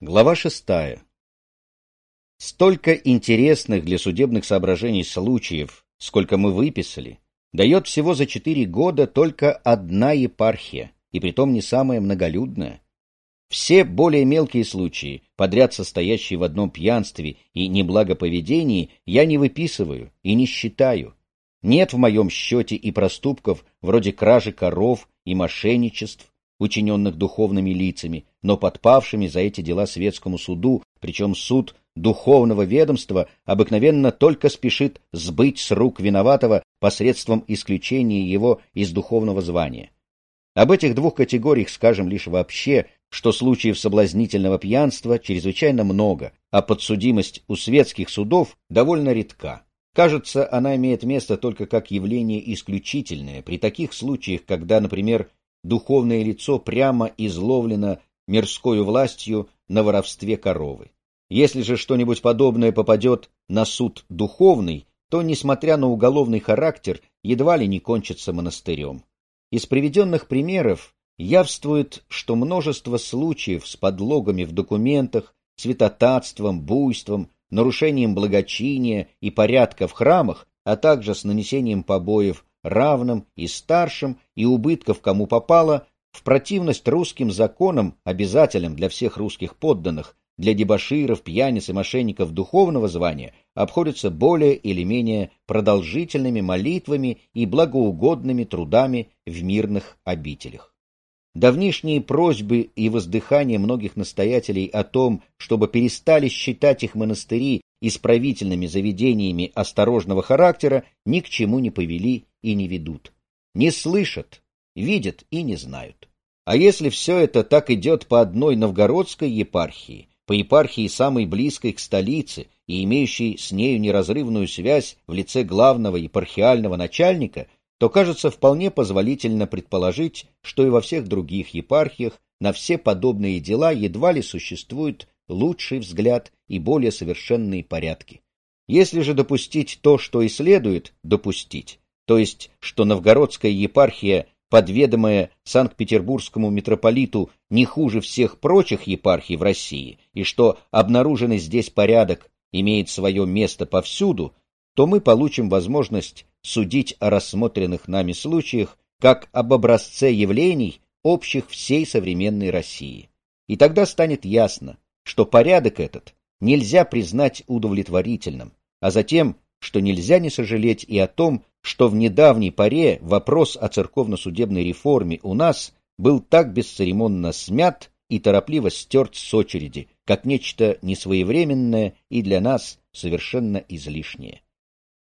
Глава шестая. Столько интересных для судебных соображений случаев, сколько мы выписали, дает всего за четыре года только одна епархия, и притом не самая многолюдная. Все более мелкие случаи, подряд состоящие в одном пьянстве и неблагоповедении, я не выписываю и не считаю. Нет в моем счете и проступков вроде кражи коров и мошенничеств, учиненных духовными лицами, но подпавшими за эти дела светскому суду, причем суд духовного ведомства обыкновенно только спешит сбыть с рук виноватого посредством исключения его из духовного звания. Об этих двух категориях скажем лишь вообще, что случаев соблазнительного пьянства чрезвычайно много, а подсудимость у светских судов довольно редка. Кажется, она имеет место только как явление исключительное при таких случаях, когда, например, духовное лицо прямо изловлено мирскою властью на воровстве коровы. Если же что-нибудь подобное попадет на суд духовный, то, несмотря на уголовный характер, едва ли не кончится монастырем. Из приведенных примеров явствует, что множество случаев с подлогами в документах, святотатством, буйством, нарушением благочиния и порядка в храмах, а также с нанесением побоев равным и старшим, и убытков кому попало, в противность русским законам, обязательным для всех русских подданных, для дебоширов, пьяниц и мошенников духовного звания, обходятся более или менее продолжительными молитвами и благоугодными трудами в мирных обителях. Давнишние просьбы и воздыхания многих настоятелей о том, чтобы перестали считать их монастыри исправительными заведениями осторожного характера, ни к чему не повели и не ведут. Не слышат, видят и не знают. А если все это так идет по одной новгородской епархии, по епархии самой близкой к столице и имеющей с нею неразрывную связь в лице главного епархиального начальника, то кажется вполне позволительно предположить, что и во всех других епархиях на все подобные дела едва ли существует лучший взгляд и более совершенные порядки. Если же допустить то, что и следует допустить, то есть, что новгородская епархия, подведомая Санкт-Петербургскому митрополиту не хуже всех прочих епархий в России, и что обнаруженный здесь порядок имеет свое место повсюду, то мы получим возможность судить о рассмотренных нами случаях как об образце явлений, общих всей современной России. И тогда станет ясно, что порядок этот нельзя признать удовлетворительным, а затем, что нельзя не сожалеть и о том, что в недавней поре вопрос о церковно-судебной реформе у нас был так бесцеремонно смят и торопливо стерт с очереди, как нечто несвоевременное и для нас совершенно излишнее.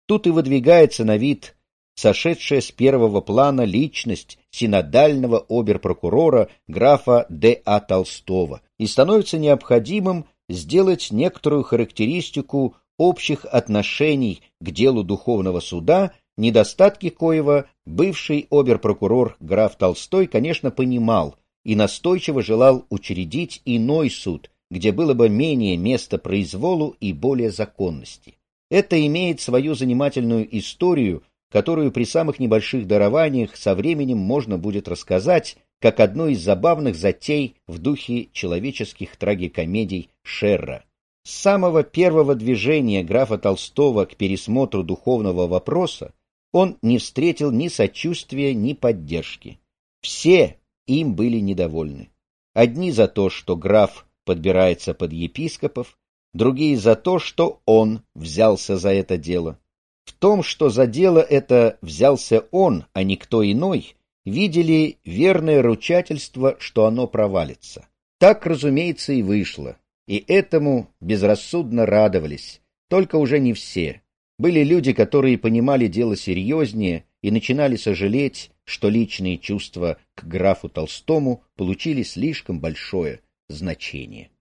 Тут и выдвигается на вид сошедшая с первого плана личность синодального оберпрокурора графа Д. А. Толстого, и становится необходимым сделать некоторую характеристику общих отношений к делу духовного суда недостатки коего бывший оберпрокурор граф Толстой, конечно, понимал и настойчиво желал учредить иной суд, где было бы менее места произволу и более законности. Это имеет свою занимательную историю, которую при самых небольших дарованиях со временем можно будет рассказать, как одну из забавных затей в духе человеческих трагикомедий Шерра. С самого первого движения графа Толстого к пересмотру духовного вопроса он не встретил ни сочувствия, ни поддержки. Все им были недовольны. Одни за то, что граф подбирается под епископов, другие за то, что он взялся за это дело. В том, что за дело это взялся он, а не кто иной, видели верное ручательство, что оно провалится. Так, разумеется, и вышло, и этому безрассудно радовались, только уже не все, были люди, которые понимали дело серьезнее и начинали сожалеть, что личные чувства к графу Толстому получили слишком большое значение.